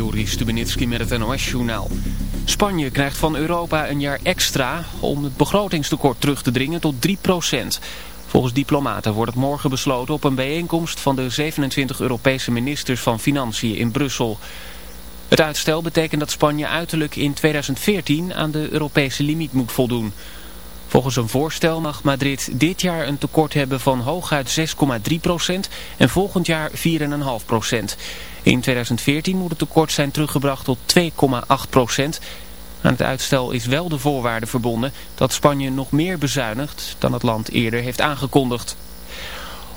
Joris Stubenitski met het NOS-journaal. Spanje krijgt van Europa een jaar extra om het begrotingstekort terug te dringen tot 3% Volgens diplomaten wordt het morgen besloten op een bijeenkomst van de 27 Europese ministers van Financiën in Brussel. Het uitstel betekent dat Spanje uiterlijk in 2014 aan de Europese limiet moet voldoen. Volgens een voorstel mag Madrid dit jaar een tekort hebben van hooguit 6,3% en volgend jaar 4,5%. In 2014 moet het tekort zijn teruggebracht tot 2,8%. Aan het uitstel is wel de voorwaarde verbonden dat Spanje nog meer bezuinigt dan het land eerder heeft aangekondigd.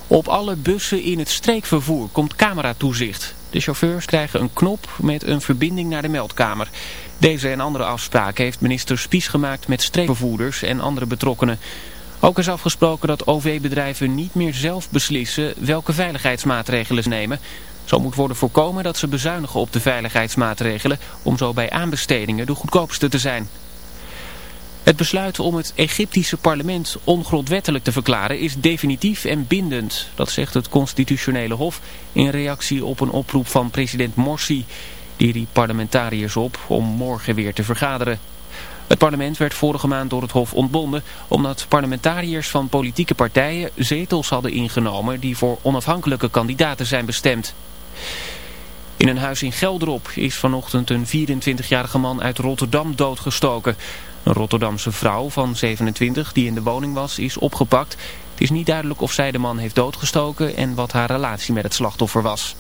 Op alle bussen in het streekvervoer komt cameratoezicht. De chauffeurs krijgen een knop met een verbinding naar de meldkamer. Deze en andere afspraken heeft minister Spies gemaakt met streekvervoerders en andere betrokkenen. Ook is afgesproken dat OV-bedrijven niet meer zelf beslissen welke veiligheidsmaatregelen ze nemen. Zo moet worden voorkomen dat ze bezuinigen op de veiligheidsmaatregelen om zo bij aanbestedingen de goedkoopste te zijn. Het besluit om het Egyptische parlement ongrondwettelijk te verklaren is definitief en bindend. Dat zegt het constitutionele hof in reactie op een oproep van president Morsi. Die riep parlementariërs op om morgen weer te vergaderen. Het parlement werd vorige maand door het Hof ontbonden omdat parlementariërs van politieke partijen zetels hadden ingenomen die voor onafhankelijke kandidaten zijn bestemd. In een huis in Gelderop is vanochtend een 24-jarige man uit Rotterdam doodgestoken. Een Rotterdamse vrouw van 27 die in de woning was is opgepakt. Het is niet duidelijk of zij de man heeft doodgestoken en wat haar relatie met het slachtoffer was.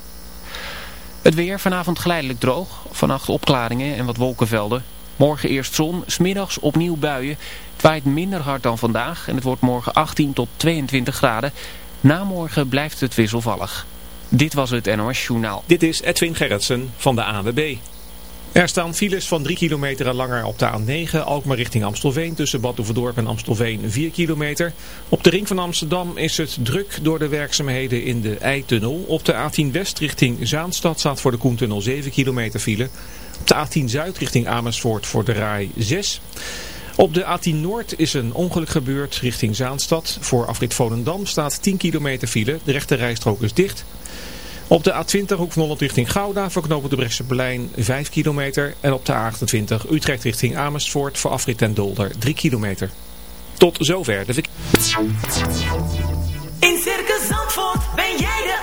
Het weer vanavond geleidelijk droog. Vannacht opklaringen en wat wolkenvelden. Morgen eerst zon, smiddags opnieuw buien. Het waait minder hard dan vandaag en het wordt morgen 18 tot 22 graden. Na morgen blijft het wisselvallig. Dit was het NOS Journaal. Dit is Edwin Gerritsen van de AWB. Er staan files van 3 kilometer en langer op de A9, Alkmaar richting Amstelveen, tussen Bad Oeverdorp en Amstelveen 4 kilometer. Op de ring van Amsterdam is het druk door de werkzaamheden in de Eitunnel. Op de A10 West richting Zaanstad staat voor de Koentunnel 7 kilometer file. Op de A10 Zuid richting Amersfoort voor de Rai 6. Op de A10 Noord is een ongeluk gebeurd richting Zaanstad. Voor afrit Volendam staat 10 kilometer file. De rechte rijstrook is dicht. Op de A20 hoek van Holland richting Gouda voor knopen de Brechtseplein 5 kilometer. En op de A28 Utrecht richting Amersfoort voor afrit en Dolder 3 kilometer. Tot zover de In Circus Zandvoort ben jij de.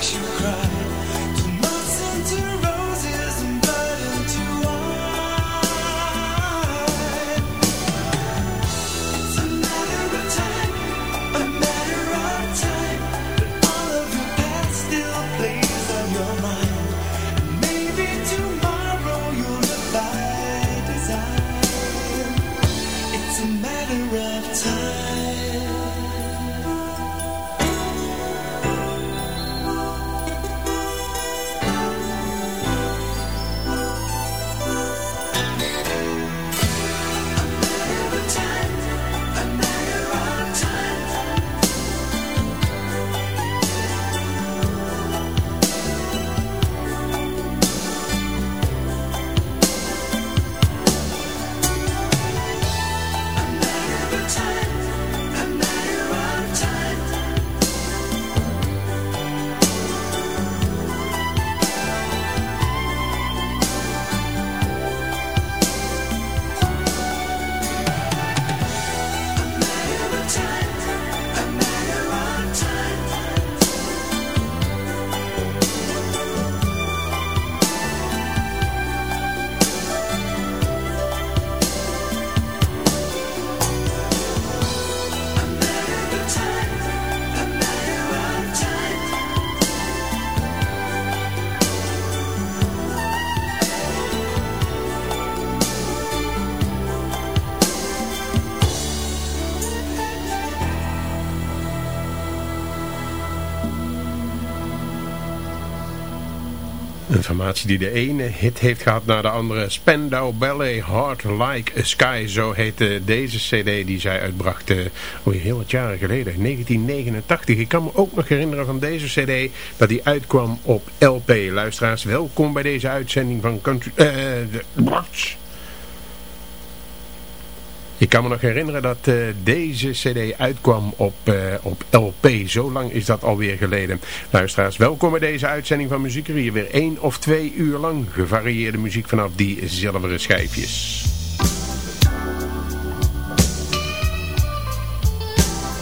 makes you cry. die de ene hit heeft gehad na de andere. Spandau Ballet Heart Like a Sky, zo heette deze cd die zij uitbracht eh, alweer heel wat jaren geleden, 1989. Ik kan me ook nog herinneren van deze cd dat die uitkwam op LP. Luisteraars, welkom bij deze uitzending van Country... Uh, de, ik kan me nog herinneren dat eh, deze cd uitkwam op, eh, op LP. Zo lang is dat alweer geleden. Luisteraars, welkom bij deze uitzending van Muziek Hier Weer één of twee uur lang gevarieerde muziek vanaf die zilveren schijfjes.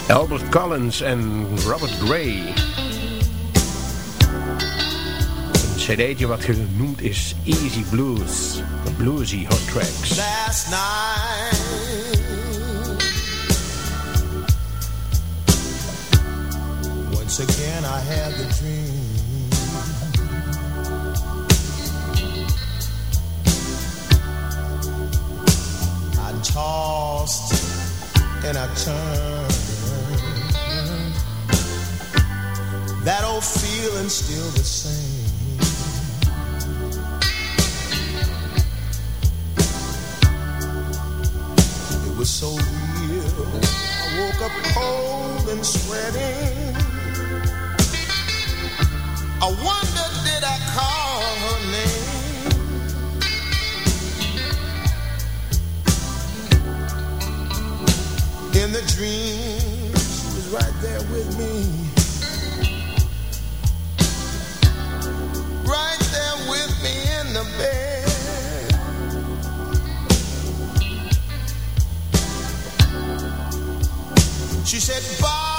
Albert Collins en Robert Gray. Een cd'tje wat genoemd is Easy Blues. The bluesy hot tracks. Last night Once again I had the dream. I tossed and I turned. That old feeling still the same. It was so real. I woke up cold and sweating. I wondered, did I call her name? In the dream, she was right there with me. Right there with me in the bed. She said, Bobby,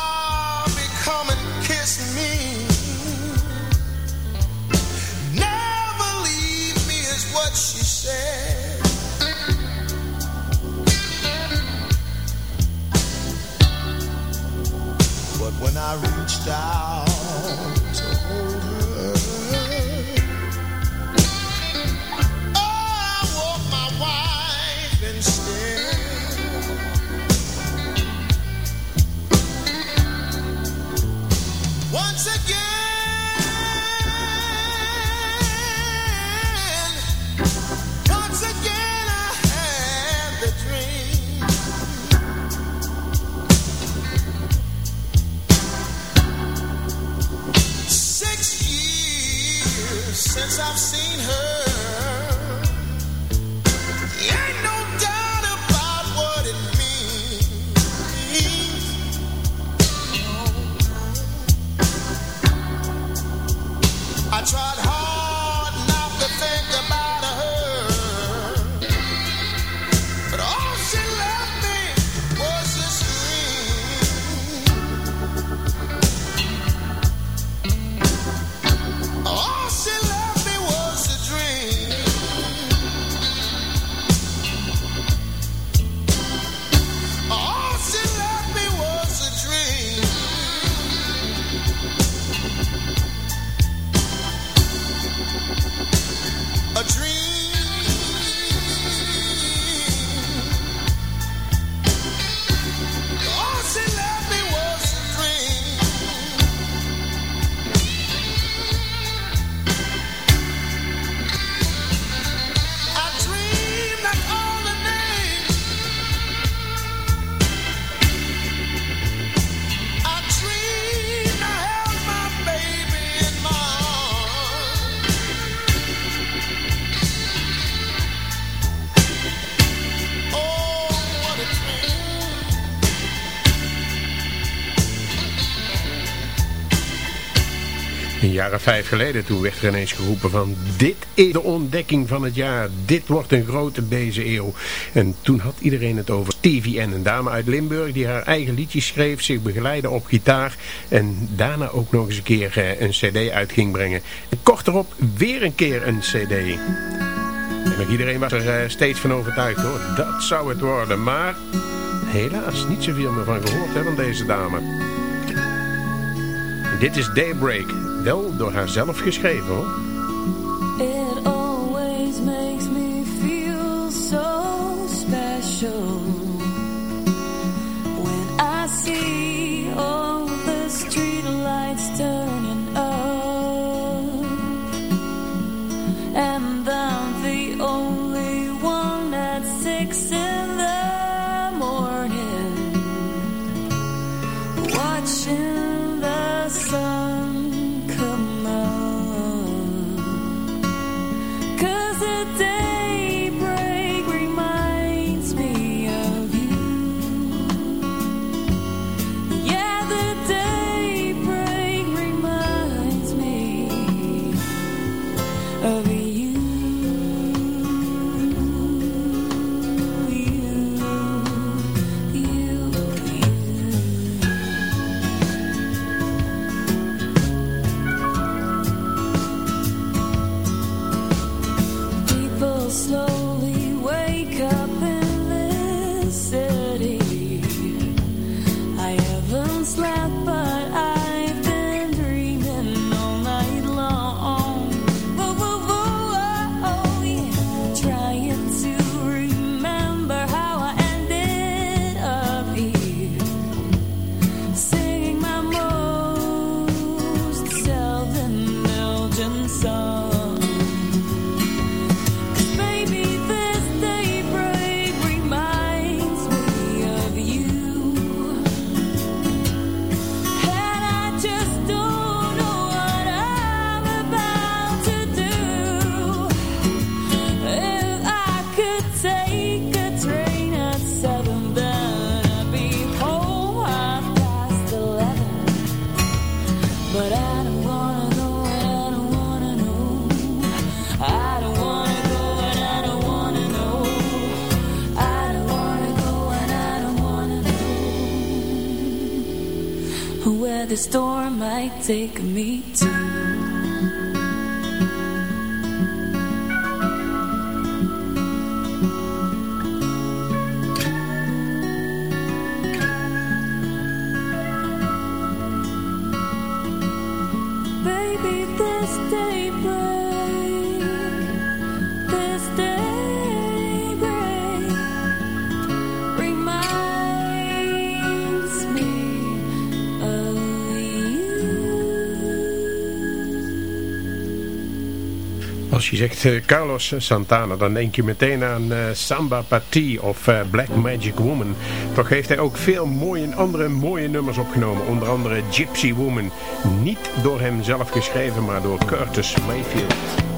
Vijf geleden toen werd er ineens geroepen van dit is de ontdekking van het jaar. Dit wordt een grote deze eeuw. En toen had iedereen het over TVN, een dame uit Limburg die haar eigen liedjes schreef, zich begeleidde op gitaar en daarna ook nog eens een keer eh, een cd uit ging brengen. En kort erop weer een keer een cd. En iedereen was er eh, steeds van overtuigd hoor. Dat zou het worden. Maar helaas niet zoveel meer van gehoord hè, van deze dame. Dit is Daybreak. Wel door haar zelf geschreven hoor. It always makes me feel so special take me je zegt eh, Carlos Santana, dan denk je meteen aan eh, Samba Party of eh, Black Magic Woman. Toch heeft hij ook veel mooie, andere mooie nummers opgenomen. Onder andere Gypsy Woman. Niet door hem zelf geschreven, maar door Curtis Mayfield.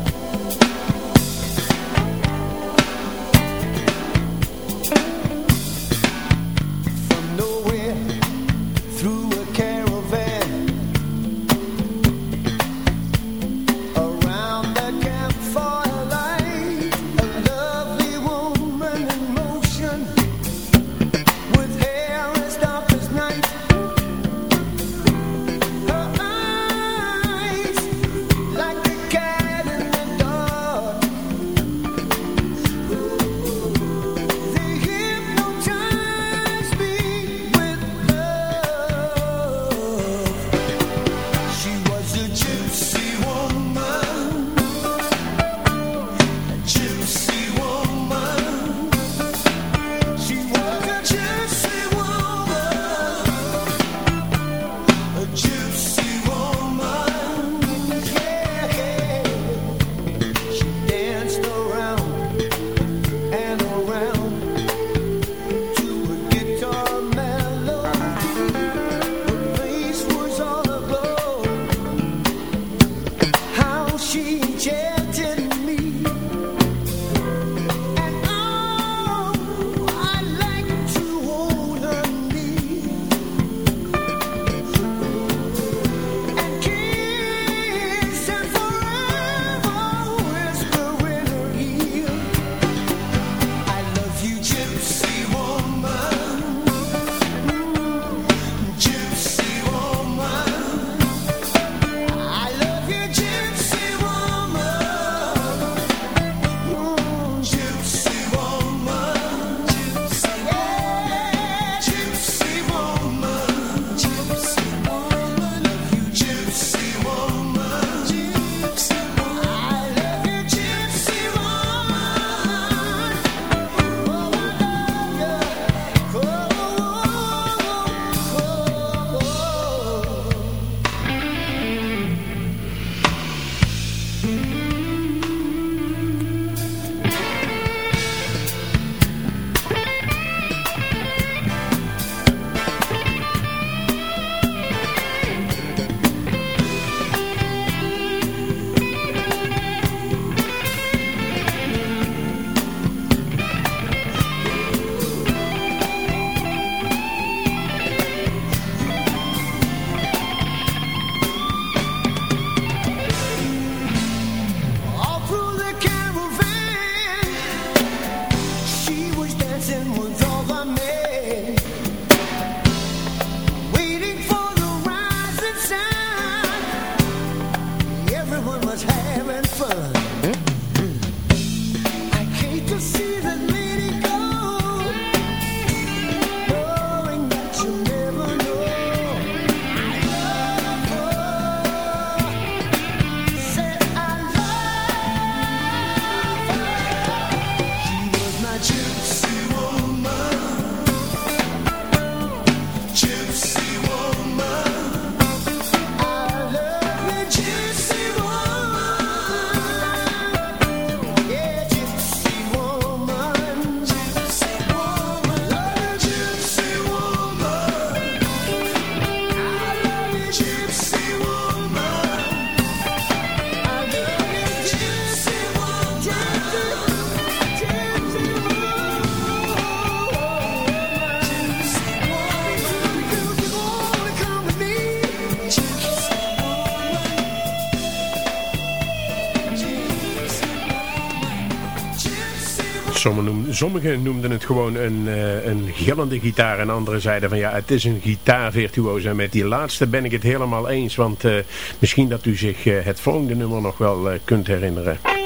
Sommigen noemden, het gewoon een, eh, een gillende gitaar en anderen zeiden van ja, het is een gitaarvirtuoos. En met die laatste ben ik het helemaal eens, want eh, misschien dat u zich eh, het volgende nummer nog wel kunt herinneren.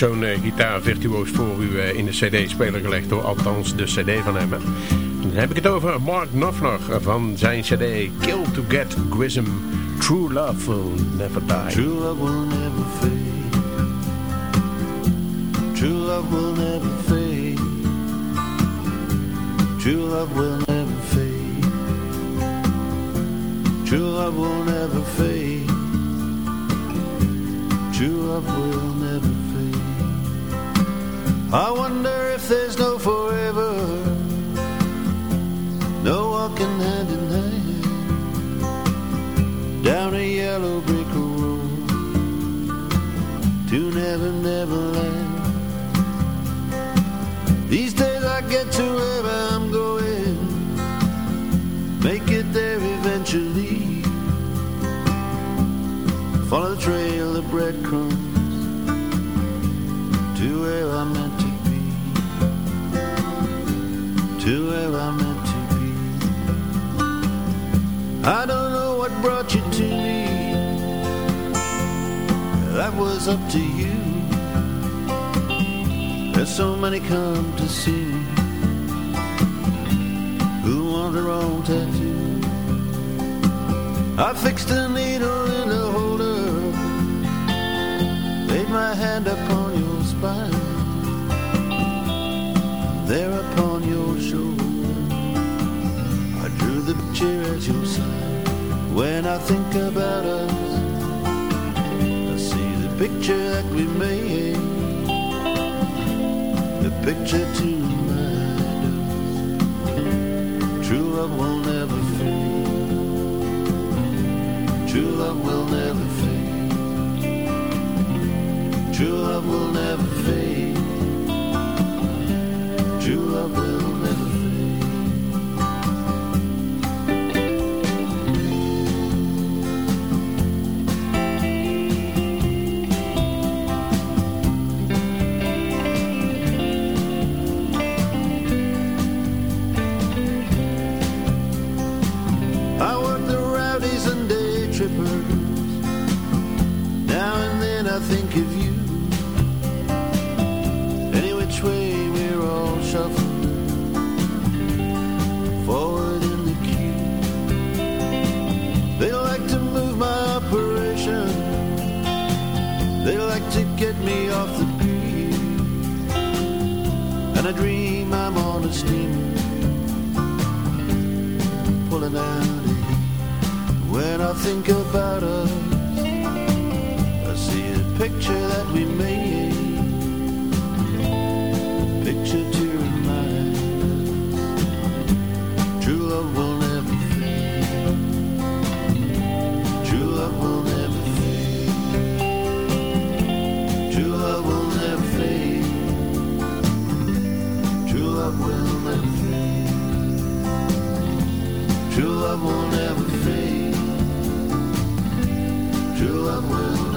Nog zo'n eh, gitaarvirtuoos voor u eh, in de cd-speler gelegd hoor. Althans de cd van hem. Dan heb ik het over Mark Knopfler van zijn cd Kill to Get Grism. True Love Will Never Die. True love will never fade. True love will never fade. True love will never fade. True love will never fade. True love will. I wonder if there's no forever. No walking hand in hand down a yellow brick road to Never Never Land. These days I get to where I'm going, make it there eventually. Follow the trail of breadcrumbs I don't know what brought you to me. That was up to you. There's so many come to see me Who want their own tattoo. I fixed a needle in a holder Laid my hand upon your spine. Think about us, I see the picture that we made, the picture to I think of you. Any which way we're all shuffling forward in the queue. They like to move my operation. They like to get me off the beat. And I dream I'm on a steamer pulling out. When I think about us. Picture that we made, picture to remind. True love will never fade. True love will never fade. True love will never fade. True love will never fade. True love will never fade. True love will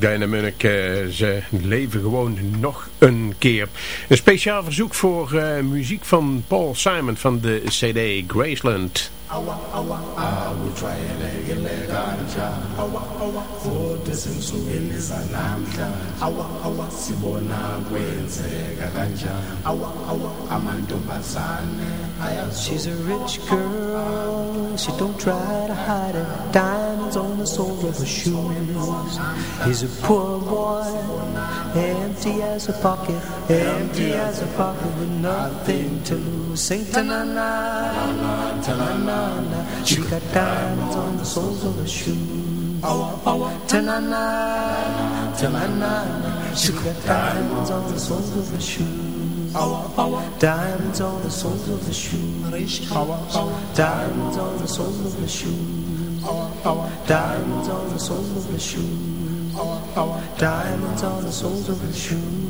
Diana Munnik, eh, ze leven gewoon nog een keer. Een speciaal verzoek voor eh, muziek van Paul Simon van de CD Graceland. She's a rich girl, she don't try to hide it. Diamonds on the soles of her shoes. He's a poor boy, empty as a pocket, empty as a pocket with nothing to lose. Sing ta na na, ta na na ta-na-na. She got diamonds on the soles of her shoes. Ta-na-na, ta-na-na. She got diamonds on the soles of her shoes. Diamonds on the soles of the shoes. Diamonds on the soles of the shoes. Diamonds on the soles of the shoes. Diamonds on the soles of the shoes.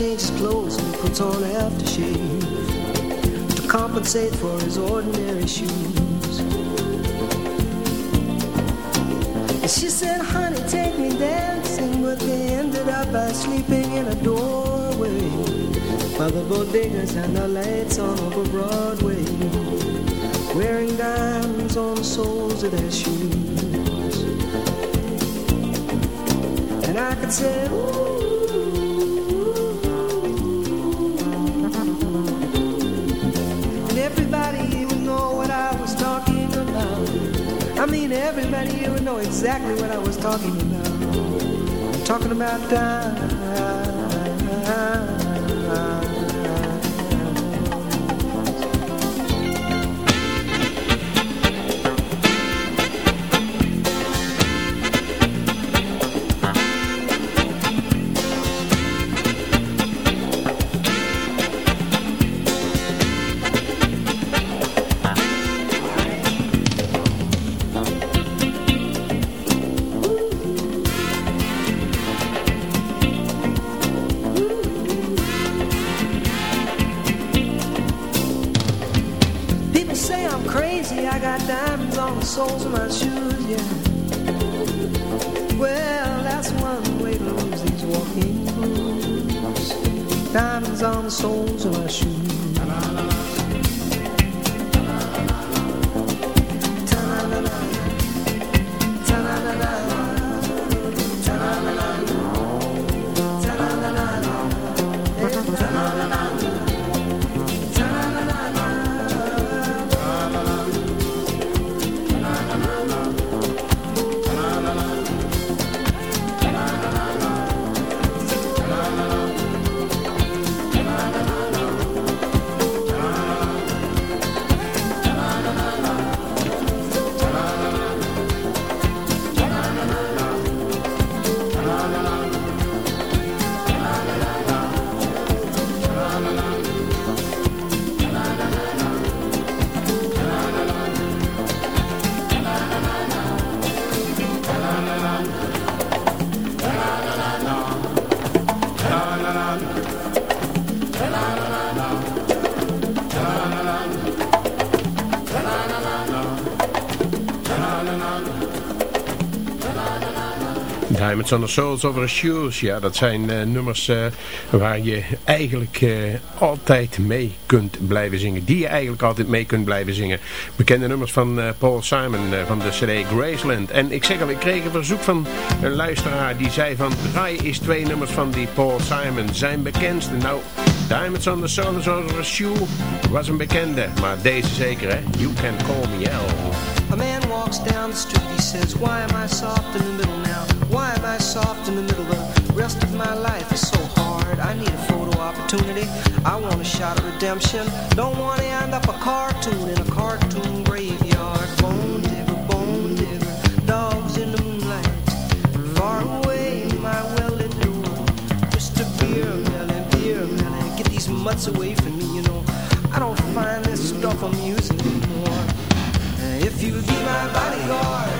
Changes clothes and puts on aftershave to compensate for his ordinary shoes. And she said, honey, take me dancing, but they ended up by sleeping in a doorway by the bodegas and the lights on over Broadway wearing diamonds on the soles of their shoes. And I could say, ooh. Mean, everybody here would know exactly what I was talking about. I'm talking about diamonds. Diamonds on the Soles of Our Shoes. Ja, dat zijn eh, nummers eh, waar je eigenlijk eh, altijd mee kunt blijven zingen. Die je eigenlijk altijd mee kunt blijven zingen. Bekende nummers van Paul Simon van de CD Graceland. En ik zeg al, ik kreeg een verzoek van een luisteraar die zei van... Draai is twee nummers van die Paul Simon zijn bekendste. Nou, Diamonds on the Soles of Our Shoe was een bekende. Maar deze zeker hè. You Can Call Me L. A man walks down the street, he says, Why am I soft in the middle now? I soft in the middle? The rest of my life is so hard. I need a photo opportunity. I want a shot at redemption. Don't want to end up a cartoon in a cartoon graveyard. Bone digger, bone digger, dogs in the moonlight. Far away, my well-lit. Just a beer melon, beer melon. Get these mutts away from me, you know. I don't find this stuff amusing anymore. If you be my bodyguard,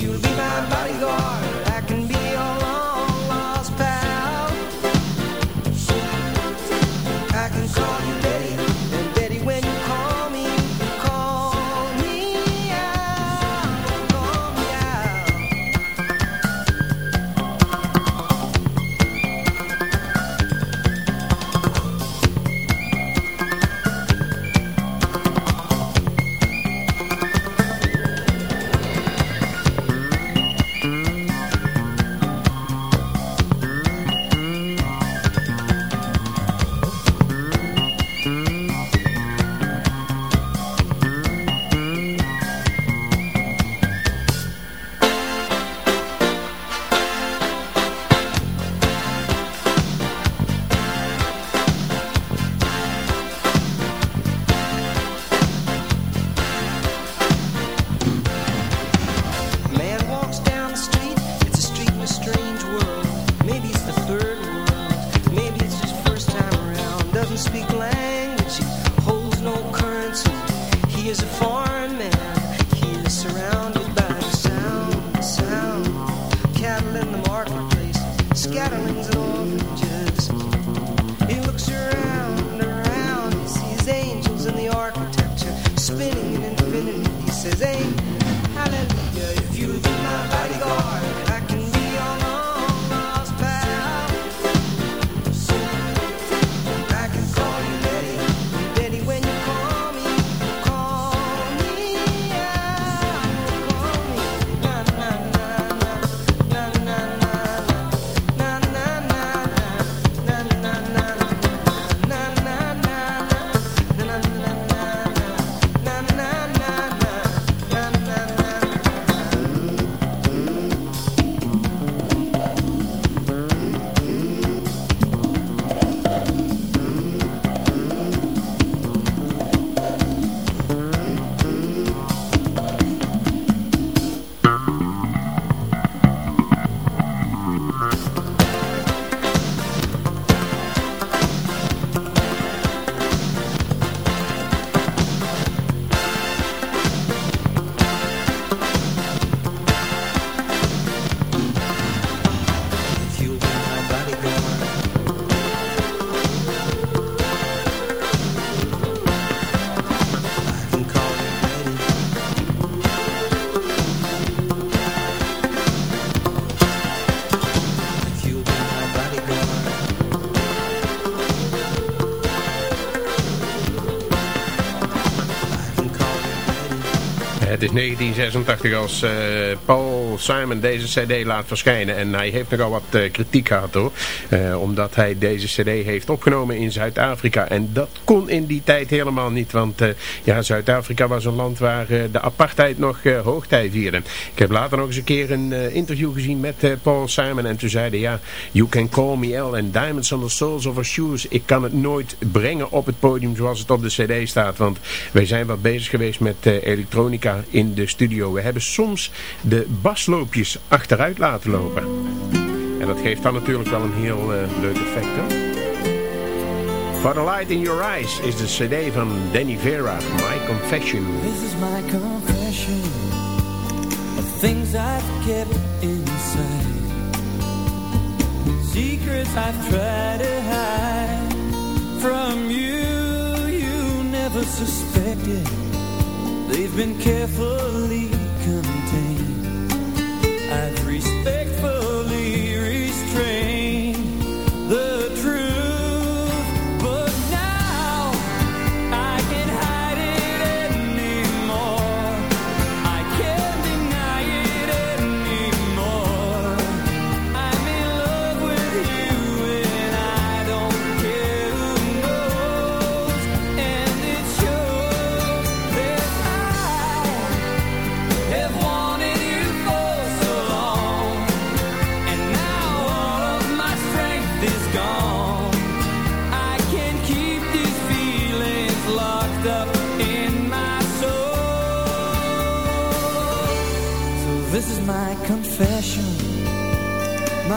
You'll be my bodyguard, Is 1986 als eh, Paul Simon deze cd laat verschijnen. En hij heeft nogal wat eh, kritiek gehad hoor. Eh, omdat hij deze cd heeft opgenomen in Zuid-Afrika. En dat kon in die tijd helemaal niet. Want ja, Zuid-Afrika was een land waar de apartheid nog hoogtij vierde. Ik heb later nog eens een keer een interview gezien met Paul Simon. En toen zeiden ja, you can call me L and diamonds on the soles of our shoes. Ik kan het nooit brengen op het podium zoals het op de cd staat. Want wij zijn wat bezig geweest met elektronica in de studio. We hebben soms de basloopjes achteruit laten lopen. En dat geeft dan natuurlijk wel een heel uh, leuk effect. Hè? For the Light in Your Eyes is de cd van Danny Vera, My Confession. This is my confession of things I've kept inside. Secrets I've tried to hide from you, you never suspected. They've been carefully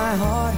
my heart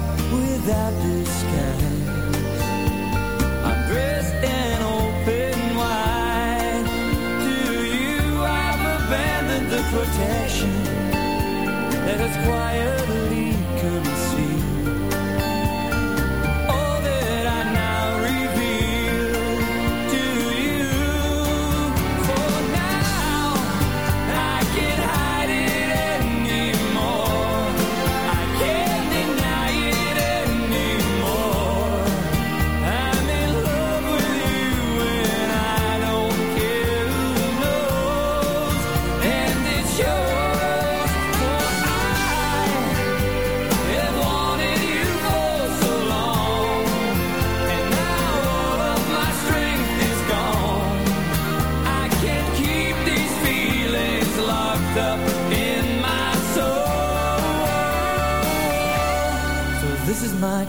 my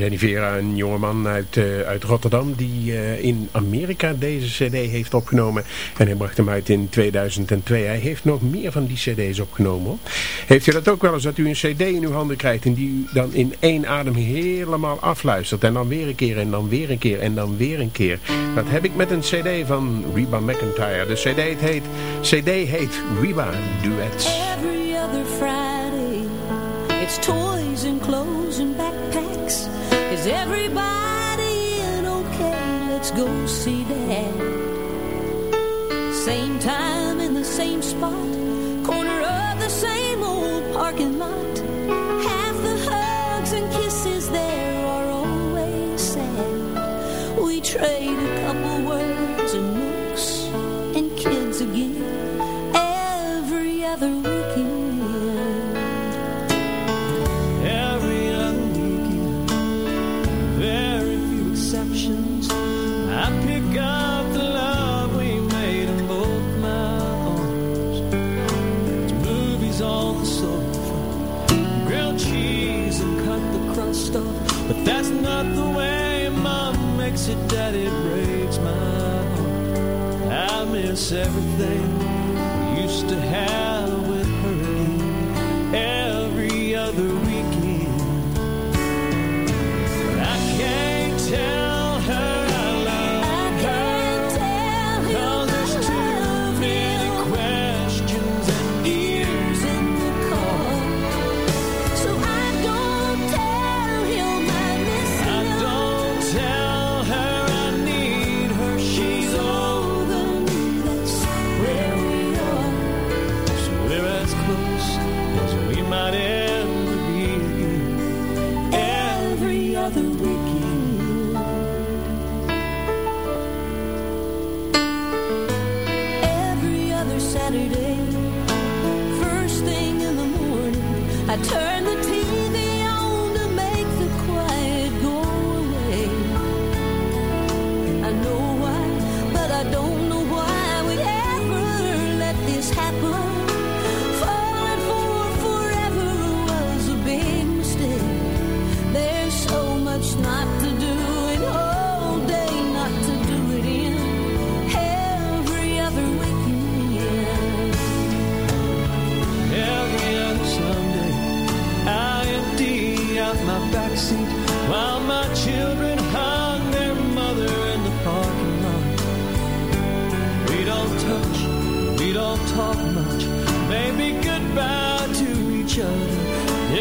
Danny Vera, een jongeman uit, eh, uit Rotterdam die eh, in Amerika deze cd heeft opgenomen. En hij bracht hem uit in 2002. Hij heeft nog meer van die cd's opgenomen. Heeft u dat ook wel eens, dat u een cd in uw handen krijgt en die u dan in één adem helemaal afluistert. En dan weer een keer en dan weer een keer en dan weer een keer. Dat heb ik met een cd van Reba McIntyre. De cd heet, CD heet Reba Duets. Everybody in okay? Let's go see Dad. Same time in the same spot, corner of the same old parking lot. Half the hugs and kisses there are always sad. We trade a couple it that it breaks my heart. I miss everything we used to have.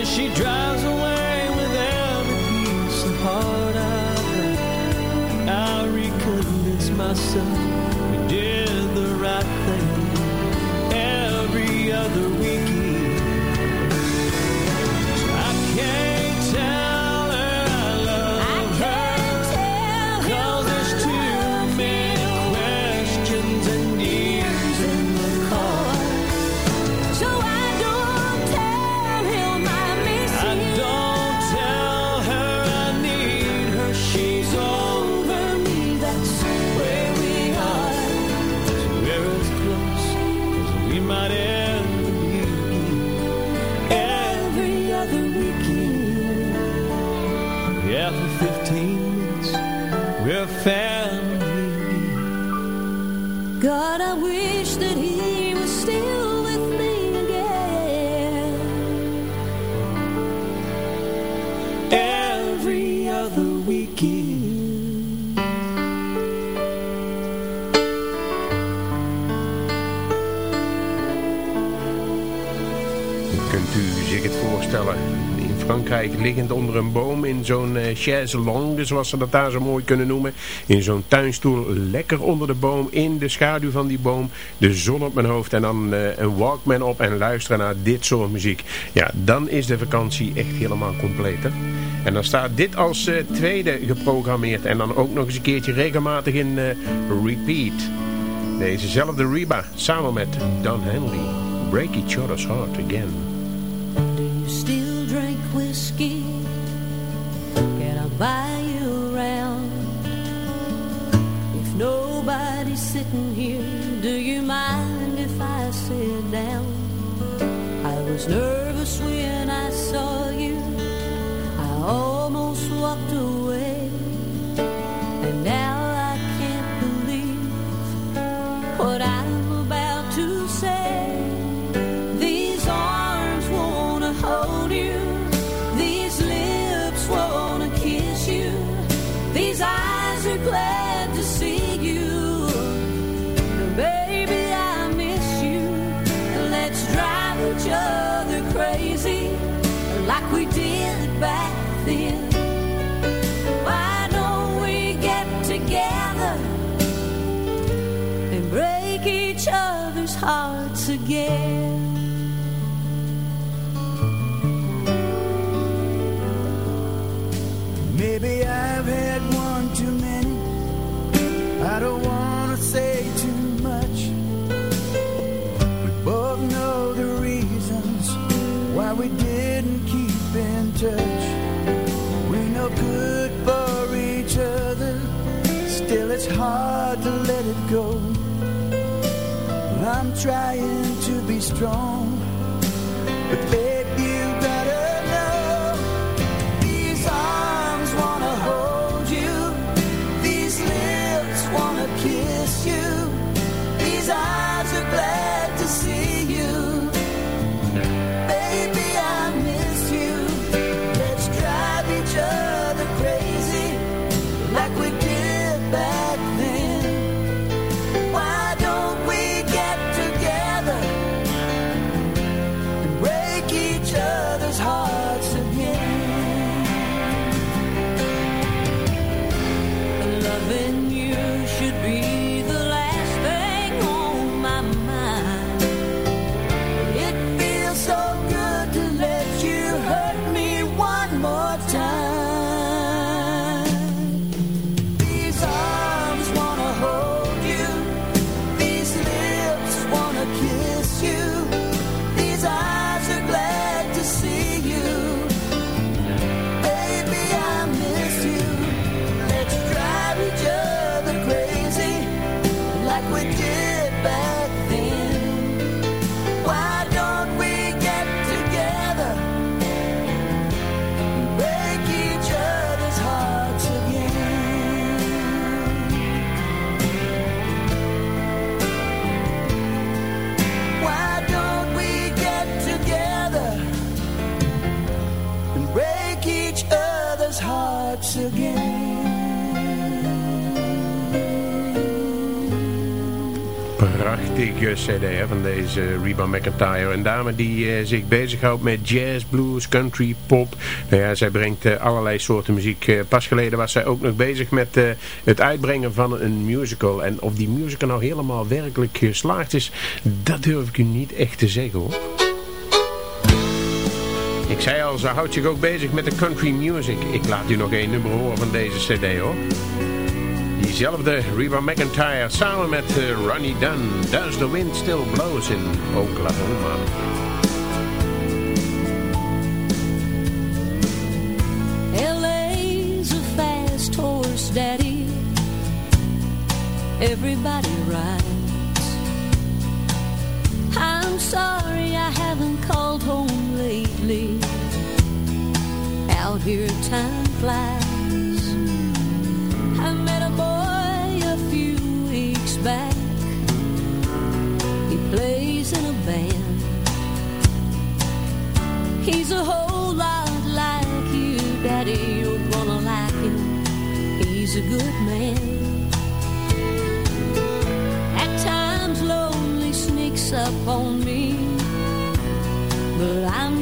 she drives. Liggend onder een boom in zo'n eh, chaise longue, zoals ze dat daar zo mooi kunnen noemen. In zo'n tuinstoel, lekker onder de boom, in de schaduw van die boom, de zon op mijn hoofd en dan eh, een Walkman op en luisteren naar dit soort muziek. Ja, dan is de vakantie echt helemaal compleet, hè? En dan staat dit als eh, tweede geprogrammeerd en dan ook nog eens een keertje regelmatig in repeat. Dezezelfde Reba, samen met Don Henley. Break each other's heart again. sitting here Do you mind if I sit down? I was nervous when church. We're no good for each other. Still, it's hard to let it go. I'm trying to be strong prachtige eh, cd hè, van deze Reba McIntyre. Een dame die zich zich bezighoudt met jazz, blues, country, pop. Nou ja, zij brengt eh, allerlei soorten muziek. pas geleden was zij ook nog bezig met het uitbrengen van een musical. En of die musical nou helemaal werkelijk geslaagd is, dat durf ik u niet echt te zeggen hoor. Ik zei al, ze houdt zich ook bezig met de country music. Ik laat u nog één nummer horen van deze cd hoor. Diezelfde Reba McIntyre samen met eh, Ronnie Dunn. Does the wind still blows in Oklahoma? LA's a fast horse, daddy. Everybody rides. I'm sorry I haven't called home lately. Out here time flies. upon me, but I'm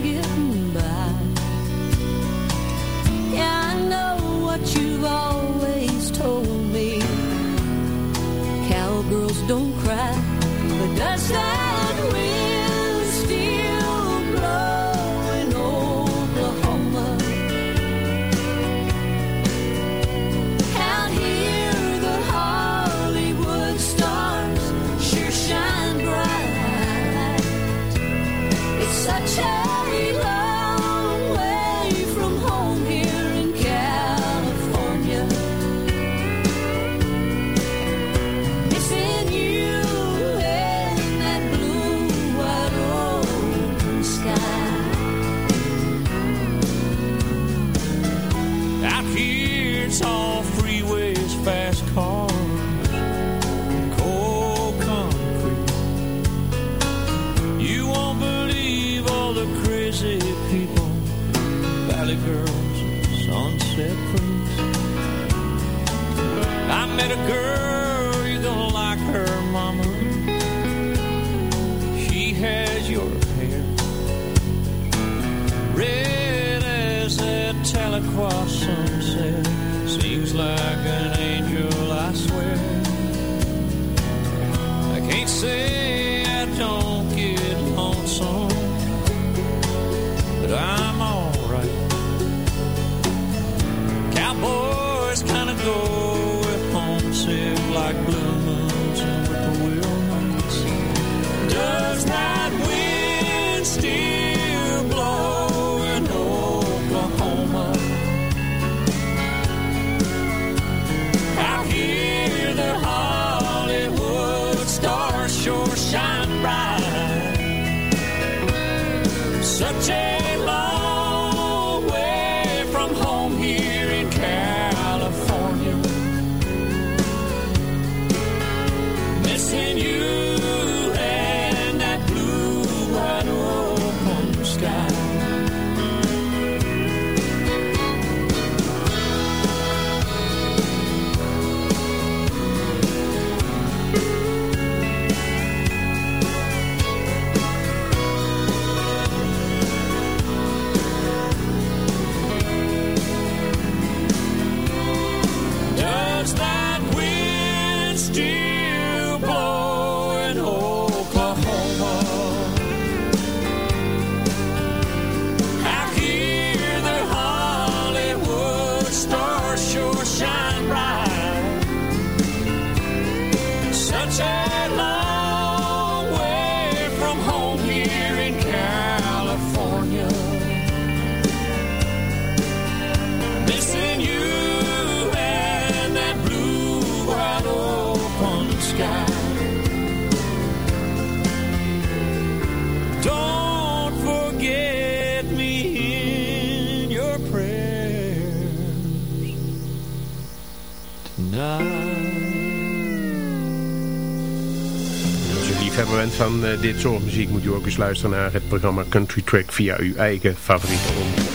liefhebber bent van uh, dit soort muziek... moet u ook eens luisteren naar het programma Country Track... via uw eigen favoriete omroep.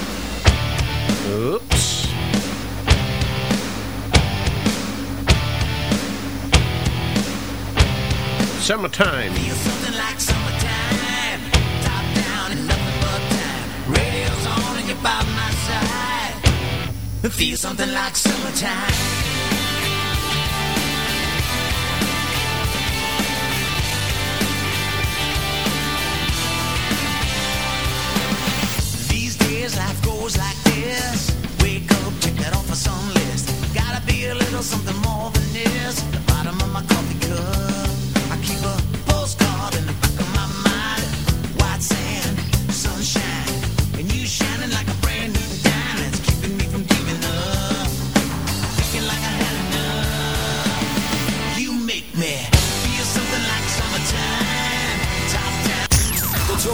Oeps. Summertime. Feel something like summertime goes like this. Wake up, check it off a some list. Gotta be a little something more than this. The bottom of my cup.